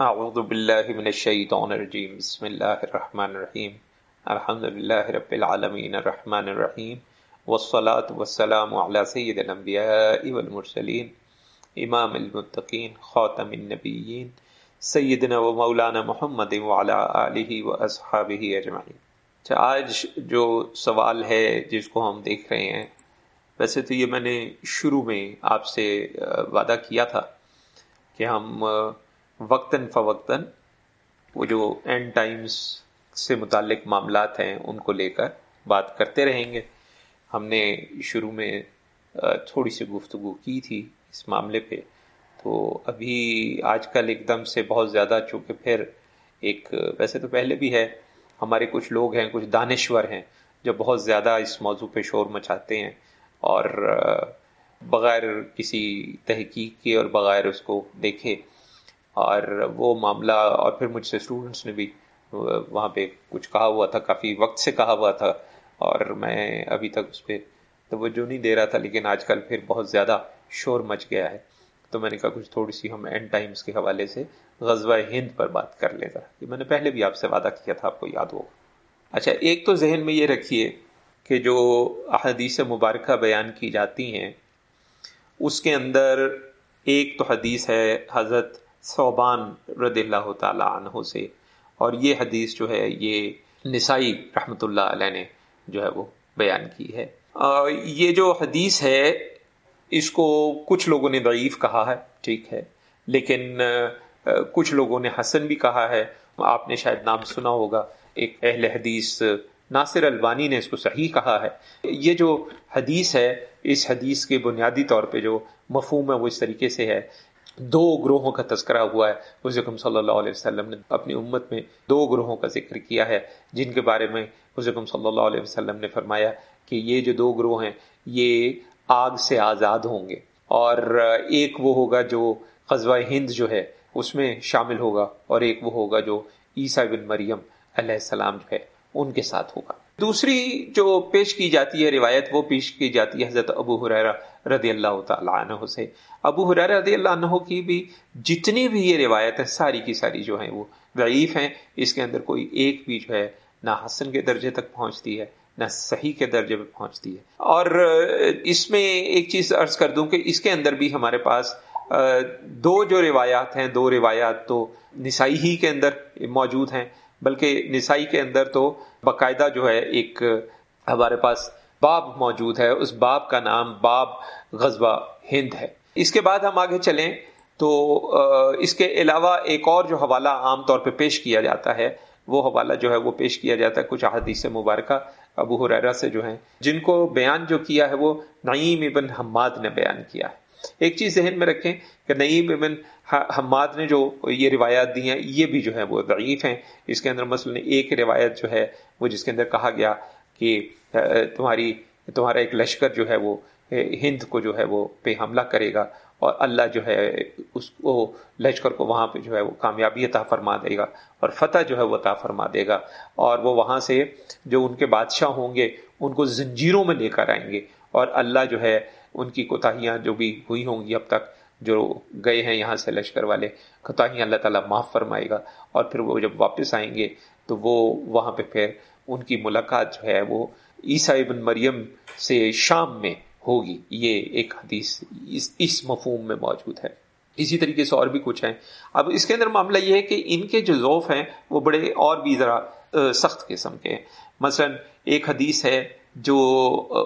اعوذ باللہ من الشیطان الرجیم بسم اللہ الرحمن الرحیم الحمد للہ رب العالمین الرحمن الرحیم والصلاة والسلام على سید الانبیاء والمرسلین امام المتقین خاتم النبیین سیدنا و مولانا محمد وعلى آلہ و اصحابہ اجمعین اچھا آج جو سوال ہے جس کو ہم دیکھ رہے ہیں، ویسے تو یہ میں نے شروع میں آپ سے وعدہ کیا تھا کہ ہم وقتاً فوقتاً وہ جو اینڈ ٹائمز سے متعلق معاملات ہیں، ان کو لے کر بات کرتے رہیں گے۔ ہم نے شروع میں تھوڑی سی گفتگو کی تھی اس معاملے پہ۔ تو ابھی آج کل ایک دم سے بہت زیادہ، چونکہ پھر ایک، ویسے تو پہلے بھی ہے، ہمارے کچھ لوگ ہیں، کچھ دانشور ہیں جو بہت زیادہ اس موضوع پہ شور مچاتے ہیں۔ اور بغیر کسی تحقیق کے اور بغیر اس کو دیکھے اور وہ معاملہ، اور پھر مجھ سے اسٹوڈنٹس نے بھی وہاں پہ کچھ کہا ہوا تھا، کافی وقت سے کہا ہوا تھا، اور میں ابھی تک اس پہ توجہ نہیں دے رہا تھا، لیکن آج کل پھر بہت زیادہ شور مچ گیا ہے۔ تو میں نے کہا کچھ تھوڑی سی ہم اینڈ ٹائمز کے حوالے سے غزوہ ہند پر بات کر لیتا یہ میں نے پہلے بھی آپ سے وعدہ کیا تھا، آپ کو یاد ہو۔ اچھا ایک تو ذہن میں یہ رکھیے کہ جو احادیث مبارکہ بیان کی جاتی ہیں، اس کے اندر ایک تو حدیث ہے حضرت صوبان رضی اللہ تعالی عنہ سے۔ اور یہ حدیث جو ہے، یہ نسائی رحمۃ اللہ علیہ نے جو ہے وہ بیان کی ہے۔ یہ جو حدیث ہے، اس کو کچھ لوگوں نے ضعیف کہا ہے، ٹھیک ہے۔ لیکن کچھ لوگوں نے حسن بھی کہا ہے۔ آپ نے شاید نام سنا ہوگا، ایک اہل حدیث ناصر البانی نے اس کو صحیح کہا ہے۔ یہ جو حدیث ہے، اس حدیث کے بنیادی طور پہ جو مفہوم ہے، وہ اس طریقے سے ہے دو گروہوں کا تذکرہ ہوا ہے۔ حضرت صلی اللہ علیہ وسلم نے اپنی امت میں دو گروہوں کا ذکر کیا ہے، جن کے بارے میں حضرت صلی اللہ علیہ وسلم نے فرمایا کہ یہ جو دو گروہ ہیں، یہ آگ سے آزاد ہوں گے۔ اور ایک وہ ہوگا جو قصبہ ہند جو ہے، اس میں شامل ہوگا، اور ایک وہ ہوگا جو عیسیٰ بن مریم علیہ السلام جو ہے، ان کے ساتھ ہوگا۔ دوسری جو پیش کی جاتی ہے روایت، وہ پیش کی جاتی ہے حضرت ابو حریرہ رضی اللہ تعالیٰ عنہ سے۔ ابو حرار رضی اللہ عنہ کی بھی جتنی بھی یہ روایت ہے، ساری کی ساری جو ہیں وہ ضعیف ہیں۔ اس کے اندر کوئی ایک بھی جو ہے نہ حسن کے درجے تک پہنچتی ہے، نہ صحیح کے درجے پہ پہنچتی ہے۔ اور اس میں ایک چیز عرض کر دوں کہ اس کے اندر بھی ہمارے پاس دو جو روایات ہیں، دو روایات تو نسائی ہی کے اندر موجود ہیں، بلکہ نسائی کے اندر تو باقاعدہ جو ہے ایک ہمارے پاس باب موجود ہے، اس باب کا نام باب غزوہ ہند ہے۔ اس کے بعد ہم آگے چلیں تو اس کے علاوہ ایک اور جو حوالہ عام طور پہ پیش کیا جاتا ہے، وہ حوالہ جو ہے وہ پیش کیا جاتا ہے کچھ احادیث مبارکہ ابو حریرہ سے جو ہیں۔ جن کو بیان جو کیا ہے، وہ نعیم ابن حماد نے بیان کیا ہے۔ ایک چیز ذہن میں رکھیں کہ نعیم ابن حماد نے جو یہ روایات دی ہیں، یہ بھی جو ہے وہ ضعیف ہیں۔ اس کے اندر مثلا ایک روایت جو ہے، وہ جس کے اندر کہا گیا کہ تمہاری، تمہارا ایک لشکر جو ہے وہ ہند کو جو ہے وہ پہ حملہ کرے گا اور اللہ جو ہے، اس کو، لشکر کو وہاں پہ جو ہے وہ کامیابی عطا فرما دے گا اور فتح جو ہے وہ عطا فرما دے گا اور وہ وہاں سے جو ان کے بادشاہ ہوں گے، ان کو زنجیروں میں لے کر آئیں گے اور اللہ جو ہے، ان کی کوتاہیاں جو بھی ہوئی ہوں گی اب تک، جو گئے ہیں یہاں سے لشکر والے، کوتاہیاں اللہ تعالیٰ معاف فرمائے گا اور پھر وہ جب واپس آئیں گے تو وہ وہاں پہ پھر ان کی ملاقات جو ہے وہ عیسیٰ ابن مریم سے شام میں ہوگی۔ یہ ایک حدیث اس اس مفہوم میں موجود ہے۔ اسی طریقے سے اور بھی کچھ ہیں۔ اب اس کے اندر معاملہ یہ ہے کہ ان کے جو ذوف ہیں وہ بڑے اور بھی ذرا سخت قسم کے ہیں۔ مثلا ایک حدیث ہے جو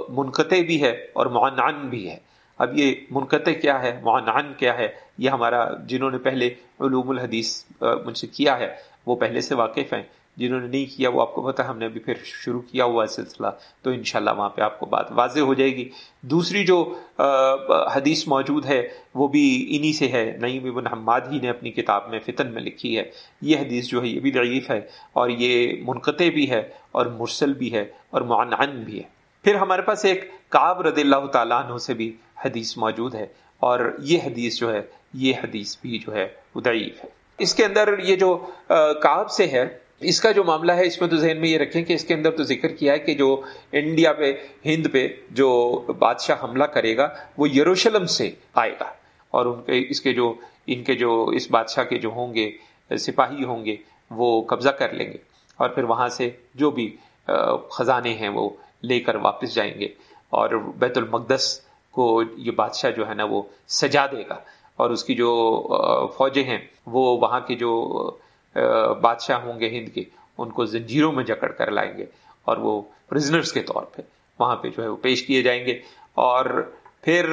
منقطع بھی ہے اور معنعن بھی ہے۔ اب یہ منقطع کیا ہے؟ معنعن کیا ہے؟ یہ ہمارا، جنہوں نے پہلے علوم الحدیث مجھ سے کیا ہے، وہ پہلے سے واقف ہیں۔ جنہوں نے نہیں کیا وہ آپ کو پتا ہم نے ابھی پھر شروع کیا ہوا سلسلہ، تو انشاءاللہ وہاں پہ آپ کو بات واضح ہو جائے گی۔ دوسری جو حدیث موجود ہے، وہ بھی انہی سے ہے۔ نعیم ابن حماد ہی نے اپنی کتاب میں فتن میں لکھی ہے۔ یہ حدیث جو ہے، یہ بھی ضعیف ہے اور یہ منقطع بھی ہے اور مرسل بھی ہے اور معنعن بھی ہے۔ پھر ہمارے پاس ایک کعب رضی اللہ تعالیٰ عنہ سے بھی حدیث موجود ہے اور یہ حدیث جو ہے، یہ حدیث بھی جو ہے ضعیف ہے۔ اس کے اندر یہ جو کعب سے ہے اس کا جو معاملہ ہے، اس میں تو ذہن میں یہ رکھیں کہ اس کے اندر تو ذکر کیا ہے کہ جو انڈیا پہ، ہند پہ جو بادشاہ حملہ کرے گا، وہ یروشلم سے آئے گا۔ اور ان کے، اس کے جو، ان کے جو، اس بادشاہ کے جو ہوں گے، سپاہی ہوں گے، وہ قبضہ کر لیں گے۔ اور پھر وہاں سے جو بھی خزانے ہیں وہ لے کر واپس جائیں گے۔ اور بیت المقدس کو یہ بادشاہ جو ہے نا، وہ سجا دے گا۔ اور اس کی جو فوجیں ہیں، وہ وہاں کے جو بادشاہ ہوں گے ہند کے، ان کو زنجیروں میں جکڑ کر لائیں گے اور وہ پرزنرز کے طور پہ وہاں پہ جو ہے وہ پیش کیے جائیں گے۔ اور پھر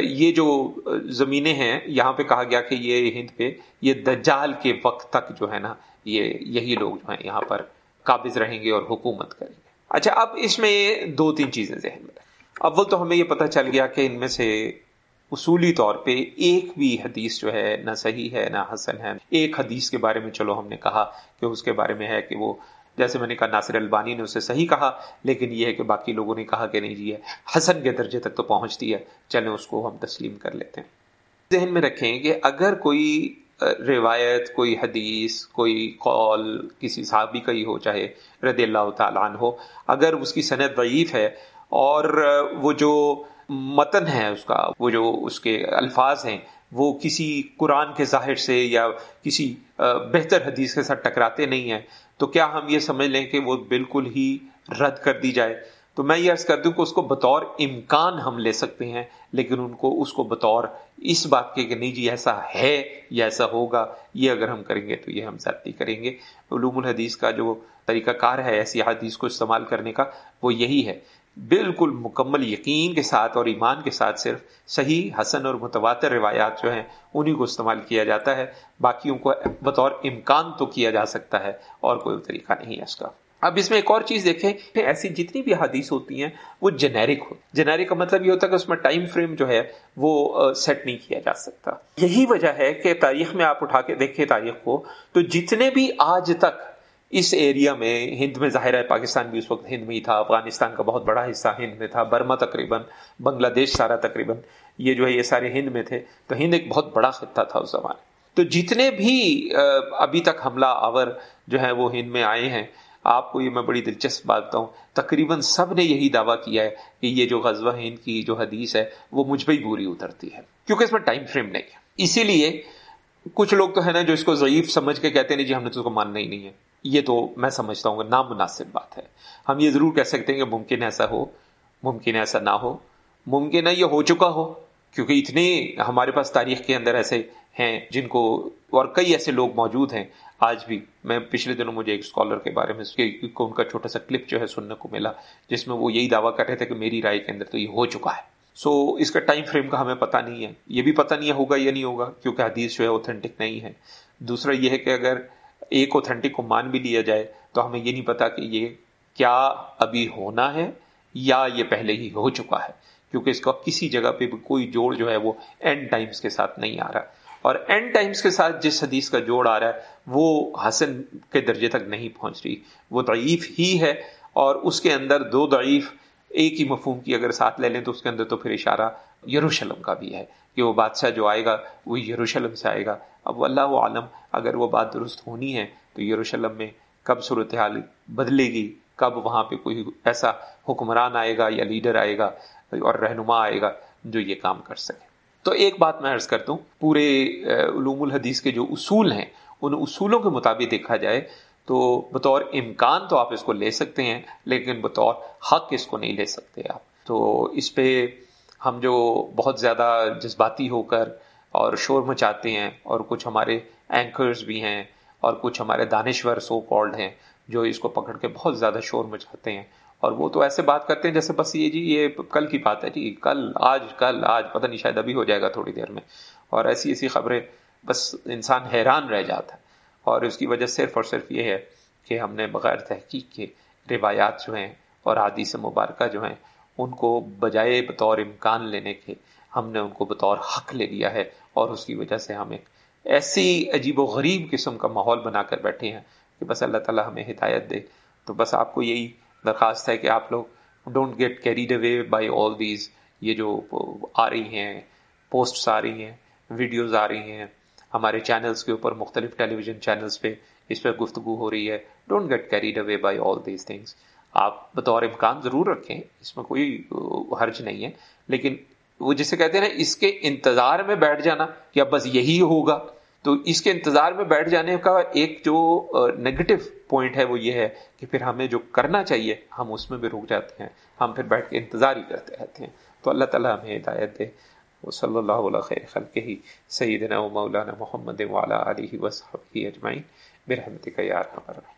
یہ جو زمینیں ہیں، یہاں پہ کہا گیا کہ یہ ہند پہ، یہ دجال کے وقت تک جو ہے نا، یہ یہی لوگ جو ہیں یہاں پر قابض رہیں گے اور حکومت کریں گے۔ اچھا اب اس میں دو تین چیزیں ذہن میں اول تو ہمیں یہ پتہ چل گیا کہ ان میں سے اصولی طور پہ ایک بھی حدیث جو ہے نہ صحیح ہے نہ حسن ہے۔ ایک حدیث کے بارے میں چلو ہم نے کہا کہ اس کے بارے میں ہے کہ وہ جیسے میں نے کہا ناصر البانی نے اسے صحیح کہا، لیکن یہ ہے کہ باقی لوگوں نے کہا کہ نہیں جی ہے حسن کے درجے تک تو پہنچتی ہے۔ چلیں اس کو ہم تسلیم کر لیتے ہیں۔ ذہن میں رکھیں کہ اگر کوئی روایت، کوئی حدیث، کوئی قول کسی صحابی کا ہی ہو، چاہے رضی اللہ تعالیٰ عنہ ہو، اگر اس کی صنعت ضعیف ہے اور وہ جو متن ہے اس کا، وہ جو اس کے الفاظ ہیں، وہ کسی قرآن کے ظاہر سے یا کسی بہتر حدیث کے ساتھ ٹکراتے نہیں ہیں۔ تو کیا ہم یہ سمجھ لیں کہ وہ بالکل ہی رد کر دی جائے؟ تو میں یہ عرض کر دوں کہ اس کو بطور امکان ہم لے سکتے ہیں، لیکن ان کو، اس کو بطور اس بات کے کہ نہیں جی ایسا ہے یا ایسا ہوگا، یہ اگر ہم کریں گے تو یہ ہم زیادتی کریں گے۔ علوم الحدیث کا جو طریقہ کار ہے، ایسی حدیث کو استعمال کرنے کا، وہ یہی ہے۔ بالکل مکمل یقین کے ساتھ اور ایمان کے ساتھ صرف صحیح، حسن اور متواتر روایات جو ہیں انہیں کو استعمال کیا جاتا ہے۔ باقیوں کو بطور امکان تو کیا جا سکتا ہے اور کوئی طریقہ نہیں ہے اس کا۔ اب اس میں ایک اور چیز دیکھیں کہ ایسی جتنی بھی حدیث ہوتی ہیں، وہ جنیرک ہو۔ جنیرک کا مطلب یہ ہوتا ہے کہ اس میں ٹائم فریم جو ہے، وہ سیٹ نہیں کیا جا سکتا۔ یہی وجہ ہے کہ تاریخ میں آپ اٹھا کے دیکھیں تاریخ کو، تو جتنے بھی آج تک اس ایریا میں ہند میں ظاہر ہے پاکستان بھی اس وقت ہند میں ہی تھا، افغانستان کا بہت بڑا حصہ ہند میں تھا، برما تقریباً، بنگلہ دیش سارا تقریباً، یہ جو ہے یہ سارے ہند میں تھے۔ تو ہند ایک بہت بڑا خطہ تھا اس زمانے۔ تو جتنے بھی ابھی تک حملہ آور جو ہے وہ ہند میں آئے ہیں، آپ کو یہ میں بڑی دلچسپ بات بتاؤں تقریباً سب نے یہی دعویٰ کیا ہے کہ یہ جو غزوہ ہند کی جو حدیث ہے، وہ مجھ پہ ہی بری اترتی ہے۔ کیونکہ اس میں ٹائم فریم نہیں ہے۔ اسی لیے کچھ لوگ تو ہے نا جو اس کو ضعیف سمجھ کے کہتے ہیں جی ہم نے تو اس کو ماننا ہی نہیں ہے۔ یہ تو میں سمجھتا ہوں نامناسب بات ہے۔ ہم یہ ضرور کہہ سکتے ہیں کہ ممکن ایسا ہو ممکن ایسا نہ ہو۔ ممکن ہے یہ ہو چکا ہو کیونکہ اتنے ہمارے پاس تاریخ کے اندر ایسے ہیں جن کو اور کئی ایسے لوگ موجود ہیں۔ آج بھی میں پچھلے دنوں مجھے ایک اسکالر کے بارے میں ان کا چھوٹا سا کلپ جو ہے سننے کو ملا جس میں وہ یہی دعویٰ کر رہے تھے کہ میری رائے کے اندر تو یہ ہو چکا ہے۔ سو so, اس کا ٹائم فریم کا ہمیں پتہ نہیں ہے۔ یہ بھی پتہ نہیں ہوگا یا نہیں ہوگا کیونکہ حدیث جو ہے اوتھینٹک نہیں ہے۔ دوسرا یہ ہے کہ اگر ایک اوتھینٹک کو مان بھی لیا جائے تو ہمیں یہ نہیں پتا کہ یہ کیا ابھی ہونا ہے یا یہ پہلے ہی ہو چکا ہے، کیونکہ اس کا کسی جگہ پہ بھی کوئی جوڑ جو ہے وہ اینڈ ٹائمز کے ساتھ نہیں آ رہا۔ اور اینڈ ٹائمز کے ساتھ جس حدیث کا جوڑ آ رہا ہے، وہ حسن کے درجے تک نہیں پہنچ رہی۔ وہ ضعیف ہی ہے اور اس کے اندر دو ضعیف ایک ہی مفہوم کی اگر ساتھ لے لیں تو اس کے اندر تو پھر اشارہ یروشلم کا بھی ہے کہ وہ بادشاہ جو آئے گا، وہ یروشلم سے آئے گا۔ اب اللہ عالم اگر وہ بات درست ہونی ہے تو یروشلم میں کب صورتحال بدلے گی؟ کب وہاں پہ کوئی ایسا حکمران آئے گا یا لیڈر آئے گا اور رہنما آئے گا جو یہ کام کر سکے؟ تو ایک بات میں عرض کرتا ہوں، پورے علوم الحدیث کے جو اصول ہیں، ان اصولوں کے مطابق دیکھا جائے تو بطور امکان تو آپ اس کو لے سکتے ہیں، لیکن بطور حق اس کو نہیں لے سکتے آپ۔ تو اس پہ ہم جو بہت زیادہ جذباتی ہو کر اور شور مچاتے ہیں اور کچھ ہمارے اینکرز بھی ہیں اور کچھ ہمارے دانشور سو کالڈ ہیں جو اس کو پکڑ کے بہت زیادہ شور مچاتے ہیں اور وہ تو ایسے بات کرتے ہیں جیسے بس یہ جی یہ کل کی بات ہے جی کل، آج کل، آج، پتہ نہیں شاید ابھی ہو جائے گا تھوڑی دیر میں اور ایسی ایسی خبریں بس انسان حیران رہ جاتا ہے اور اس کی وجہ صرف اور صرف یہ ہے کہ ہم نے بغیر تحقیق کے روایات جو ہیں اور عادی مبارکہ جو ہیں ان کو بجائے بطور امکان لینے کے ہم نے ان کو بطور حق لے لیا ہے اور اس کی وجہ سے ہم ایک ایسی عجیب و غریب قسم کا ماحول بنا کر بیٹھے ہیں کہ بس اللہ تعالیٰ ہمیں ہدایت دے۔ تو بس آپ کو یہی درخواست ہے کہ آپ لوگ don't get carried away by all these یہ جو آ رہی ہیں پوسٹس آ رہی ہیں ویڈیوز آ رہی ہیں، ہمارے چینلز کے اوپر مختلف ٹیلی ویژن چینلز پہ اس پہ گفتگو ہو رہی ہے۔ Don't get carried away by all these things آپ بطور امکان ضرور رکھیں، اس میں کوئی حرج نہیں ہے۔ لیکن وہ جسے کہتے ہیں نا، اس کے انتظار میں بیٹھ جانا کہ اب بس یہی ہوگا۔ تو اس کے انتظار میں بیٹھ جانے کا ایک جو نگیٹو پوائنٹ ہے وہ یہ ہے کہ پھر ہمیں جو کرنا چاہیے، ہم اس میں بھی رک جاتے ہیں۔ ہم پھر بیٹھ کے انتظار ہی کرتے رہتے ہیں۔ تو اللہ تعالیٰ ہمیں ہدایت دے۔ وہ صلی اللہ علیہ خیر خلق ہی سیدنا و مولانا محمد والا علیہ وصحبہ اجمعین۔ برحمتک یا ارحم الراحمین۔